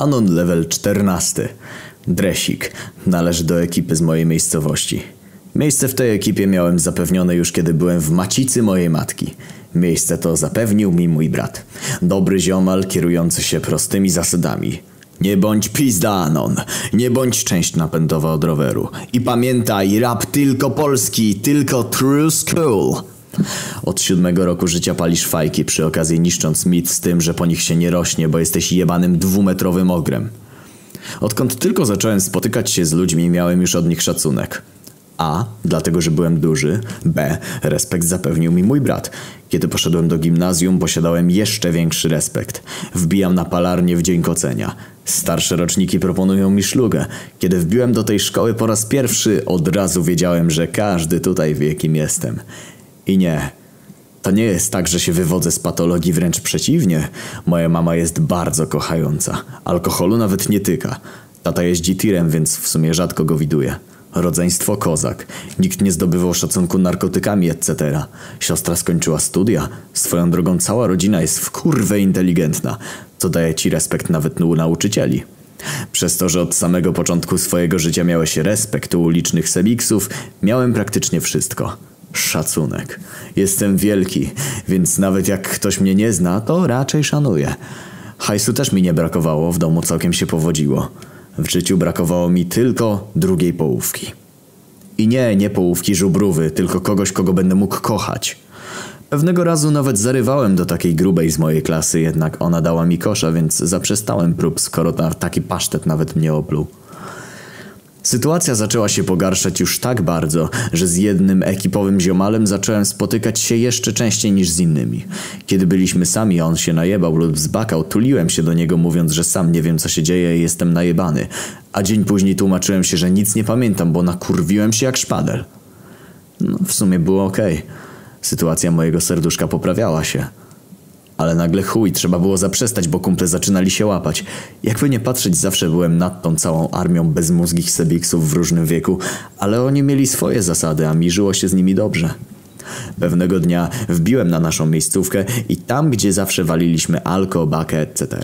Anon level 14. Dresik. Należy do ekipy z mojej miejscowości. Miejsce w tej ekipie miałem zapewnione już kiedy byłem w macicy mojej matki. Miejsce to zapewnił mi mój brat. Dobry ziomal kierujący się prostymi zasadami. Nie bądź pizda Anon, nie bądź część napędowa od roweru. I pamiętaj, rap tylko polski, tylko true school. Od siódmego roku życia palisz fajki, przy okazji niszcząc mit z tym, że po nich się nie rośnie, bo jesteś jebanym dwumetrowym ogrem. Odkąd tylko zacząłem spotykać się z ludźmi, miałem już od nich szacunek. A. Dlatego, że byłem duży. B. Respekt zapewnił mi mój brat. Kiedy poszedłem do gimnazjum, posiadałem jeszcze większy respekt. Wbijam na palarnię w dzień kocenia. Starsze roczniki proponują mi szlugę. Kiedy wbiłem do tej szkoły po raz pierwszy, od razu wiedziałem, że każdy tutaj wie, kim jestem. I nie. To nie jest tak, że się wywodzę z patologii, wręcz przeciwnie. Moja mama jest bardzo kochająca. Alkoholu nawet nie tyka. Tata jeździ tirem, więc w sumie rzadko go widuje. Rodzeństwo kozak. Nikt nie zdobywał szacunku narkotykami, etc. Siostra skończyła studia. Swoją drogą cała rodzina jest w kurwę inteligentna, co daje ci respekt nawet u nauczycieli. Przez to, że od samego początku swojego życia miałeś respekt u ulicznych sebiksów, miałem praktycznie wszystko. Szacunek. Jestem wielki, więc nawet jak ktoś mnie nie zna, to raczej szanuję. Hajsu też mi nie brakowało, w domu całkiem się powodziło. W życiu brakowało mi tylko drugiej połówki. I nie, nie połówki żubrówy, tylko kogoś, kogo będę mógł kochać. Pewnego razu nawet zarywałem do takiej grubej z mojej klasy, jednak ona dała mi kosza, więc zaprzestałem prób, skoro ta, taki pasztet nawet mnie opluł. Sytuacja zaczęła się pogarszać już tak bardzo, że z jednym ekipowym ziomalem zacząłem spotykać się jeszcze częściej niż z innymi. Kiedy byliśmy sami, a on się najebał lub zbakał, tuliłem się do niego mówiąc, że sam nie wiem co się dzieje i jestem najebany. A dzień później tłumaczyłem się, że nic nie pamiętam, bo nakurwiłem się jak szpadel. No, w sumie było. Okay. Sytuacja mojego serduszka poprawiała się. Ale nagle chuj, trzeba było zaprzestać, bo kumple zaczynali się łapać. Jakby nie patrzeć, zawsze byłem nad tą całą armią bezmózgich sebiksów w różnym wieku, ale oni mieli swoje zasady, a mi żyło się z nimi dobrze. Pewnego dnia wbiłem na naszą miejscówkę i tam, gdzie zawsze waliliśmy alko, bakę, etc.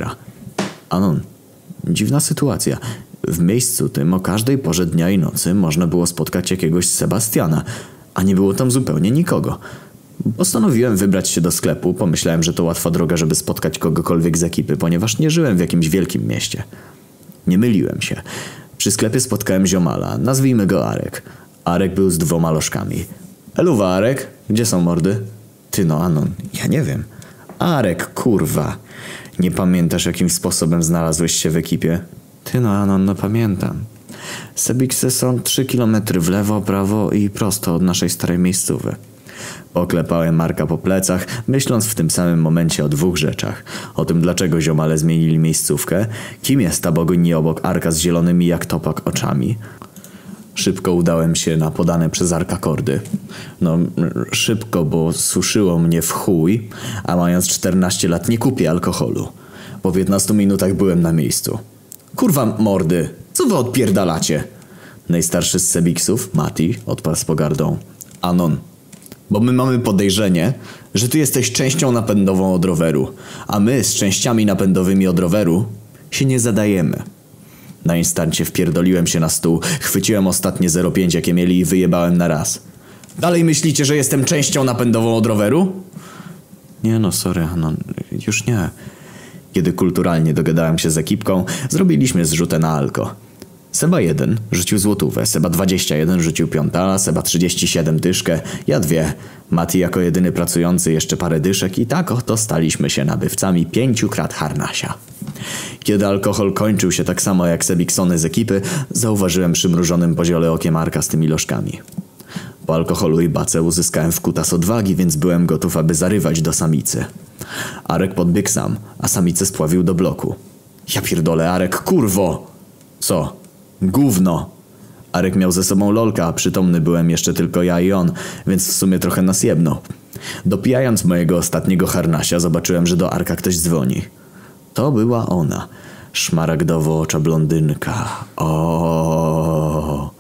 Anon, dziwna sytuacja. W miejscu tym o każdej porze dnia i nocy można było spotkać jakiegoś Sebastiana, a nie było tam zupełnie nikogo. Postanowiłem wybrać się do sklepu. Pomyślałem, że to łatwa droga, żeby spotkać kogokolwiek z ekipy, ponieważ nie żyłem w jakimś wielkim mieście. Nie myliłem się. Przy sklepie spotkałem ziomala, nazwijmy go Arek. Arek był z dwoma lożkami. Eluwa, Arek? Gdzie są mordy? Ty no, Anon, ja nie wiem. Arek, kurwa. Nie pamiętasz, jakim sposobem znalazłeś się w ekipie? Ty no, Anon, no pamiętam. Sebiksy są trzy kilometry w lewo, prawo i prosto od naszej starej miejscowy. Poklepałem Marka po plecach, myśląc w tym samym momencie o dwóch rzeczach. O tym, dlaczego ziomale zmienili miejscówkę, kim jest ta bogini obok Arka z zielonymi jak topak oczami. Szybko udałem się na podane przez Arka kordy. No, szybko, bo suszyło mnie w chuj, a mając 14 lat nie kupię alkoholu. Po 15 minutach byłem na miejscu. Kurwa mordy, co wy odpierdalacie? Najstarszy z Sebiksów, Mati, odparł z pogardą. Anon, bo my mamy podejrzenie, że ty jesteś częścią napędową od roweru, a my z częściami napędowymi od roweru się nie zadajemy. Na instancie wpierdoliłem się na stół, chwyciłem ostatnie 0,5 jakie mieli i wyjebałem na raz. Dalej myślicie, że jestem częścią napędową od roweru? Nie no, sorry, no już nie. Kiedy kulturalnie dogadałem się z ekipką, zrobiliśmy zrzutę na alko. Seba 1 rzucił złotówę, Seba 21 rzucił piątala, Seba 37 dyszkę, ja dwie. Mati jako jedyny pracujący jeszcze parę dyszek i tak oto staliśmy się nabywcami pięciu krat harnasia. Kiedy alkohol kończył się tak samo jak Sebiksony z ekipy, zauważyłem przymrużonym poziole okiem Arka z tymi lożkami. Po alkoholu i bace uzyskałem wkutas odwagi, więc byłem gotów, aby zarywać do samicy. Arek podbiegł sam, a samicę spławił do bloku. Ja pierdolę, Arek, kurwo! Co? Gówno. Arek miał ze sobą lolka, przytomny byłem jeszcze tylko ja i on, więc w sumie trochę nas jebnął. Dopijając mojego ostatniego harnasia, zobaczyłem, że do Arka ktoś dzwoni. To była ona. Szmaragdowo-ocza blondynka. O.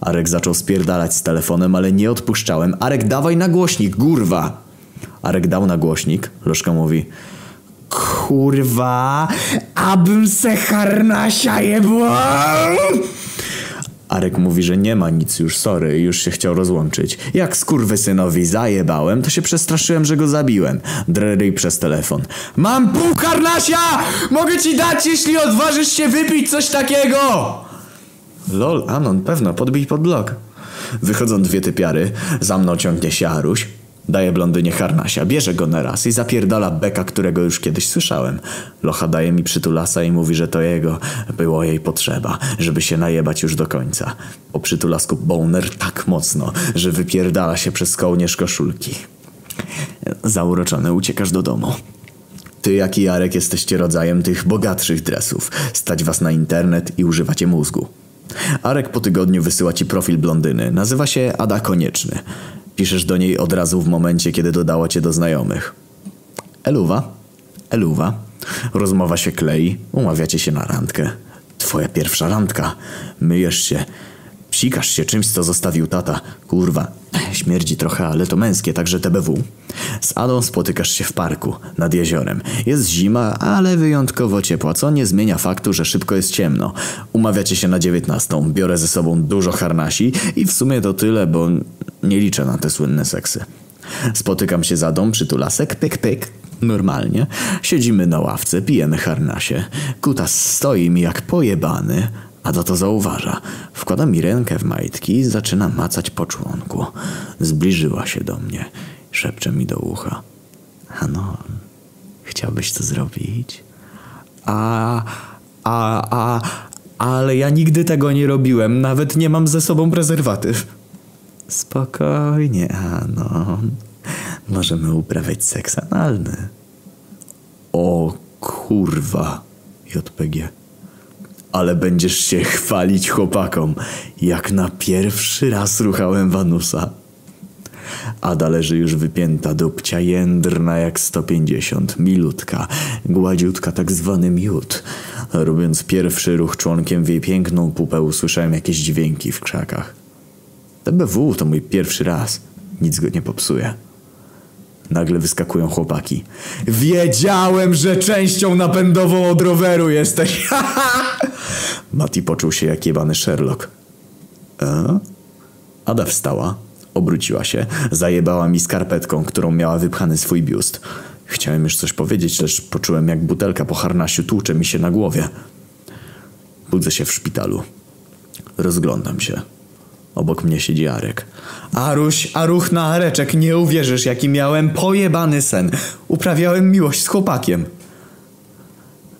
Arek zaczął spierdalać z telefonem, ale nie odpuszczałem. Arek, dawaj na głośnik, gurwa! Arek dał na głośnik. Lożka mówi... Kurwa, abym se harnasia jebła! Arek mówi, że nie ma nic już, sorry, już się chciał rozłączyć. Jak skurwysynowi zajebałem, to się przestraszyłem, że go zabiłem. Drery przez telefon. Mam pół harnasia! Mogę ci dać, jeśli odważysz się wypić coś takiego! Lol, Anon, pewno, podbij pod blok. Wychodzą dwie typiary, za mną ciągnie się Aruś. Daje blondynie harnasia, bierze go na raz i zapierdala beka, którego już kiedyś słyszałem. Locha daje mi przytulasa i mówi, że to jego. Było jej potrzeba, żeby się najebać już do końca. Po przytulasku boner tak mocno, że wypierdala się przez kołnierz koszulki. Zauroczony uciekasz do domu. Ty jak i Jarek jesteście rodzajem tych bogatszych dresów. Stać was na internet i używacie mózgu. Arek po tygodniu wysyła ci profil blondyny. Nazywa się Ada Konieczny. Piszesz do niej od razu w momencie, kiedy dodała cię do znajomych. Eluwa? Eluwa. Rozmowa się klei, umawiacie się na randkę. Twoja pierwsza randka. Myjesz się. Psikasz się czymś, co zostawił tata. Kurwa, śmierdzi trochę, ale to męskie, także TBW. Z Adą spotykasz się w parku, nad jeziorem. Jest zima, ale wyjątkowo ciepła, co nie zmienia faktu, że szybko jest ciemno. Umawiacie się na dziewiętnastą, biorę ze sobą dużo harnasi i w sumie to tyle, bo nie liczę na te słynne seksy. Spotykam się z Adą, przytulasek, pyk pyk. Normalnie. Siedzimy na ławce, pijemy harnasie. Kutas stoi mi jak pojebany. Ada to zauważa. Wkłada mi rękę w majtki i zaczyna macać po członku. Zbliżyła się do mnie. Szepcze mi do ucha. Anon, chciałbyś to zrobić? A, a, a, ale ja nigdy tego nie robiłem. Nawet nie mam ze sobą prezerwatyw. Spokojnie, Anon. Możemy uprawiać seks analny. O kurwa, JPG. Ale będziesz się chwalić chłopakom, jak na pierwszy raz ruchałem Wanusa. Ada leży już wypięta, dupcia jędrna jak 150, milutka, gładziutka tak zwany miód. Robiąc pierwszy ruch członkiem w jej piękną pupę usłyszałem jakieś dźwięki w krzakach. TBW to mój pierwszy raz, nic go nie popsuje. Nagle wyskakują chłopaki. Wiedziałem, że częścią napędową od roweru jesteś. Mati poczuł się jak jebany Sherlock. E? Ada wstała, obróciła się, zajebała mi skarpetką, którą miała wypchany swój biust. Chciałem już coś powiedzieć, lecz poczułem jak butelka po harnasiu tłucze mi się na głowie. Budzę się w szpitalu. Rozglądam się. Obok mnie siedzi Arek. Aruś, Aruch na Areczek, nie uwierzysz jaki miałem pojebany sen. Uprawiałem miłość z chłopakiem.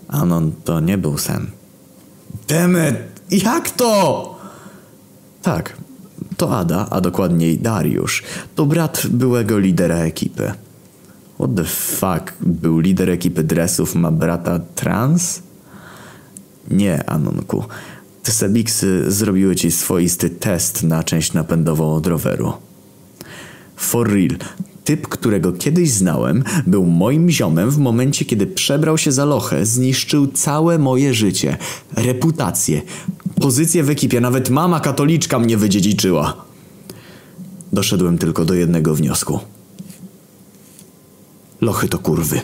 Anon, to nie był sen. Demet, jak to? Tak, to Ada, a dokładniej Dariusz. To brat byłego lidera ekipy. What the fuck? Był lider ekipy dresów, ma brata trans? Nie, Anonku. Te Sebiksy zrobiły ci swoisty test na część napędową od roweru. For real. Typ, którego kiedyś znałem, był moim ziomem w momencie, kiedy przebrał się za lochę, zniszczył całe moje życie, reputację, pozycję w ekipie, nawet mama katoliczka mnie wydziedziczyła. Doszedłem tylko do jednego wniosku. Lochy to kurwy.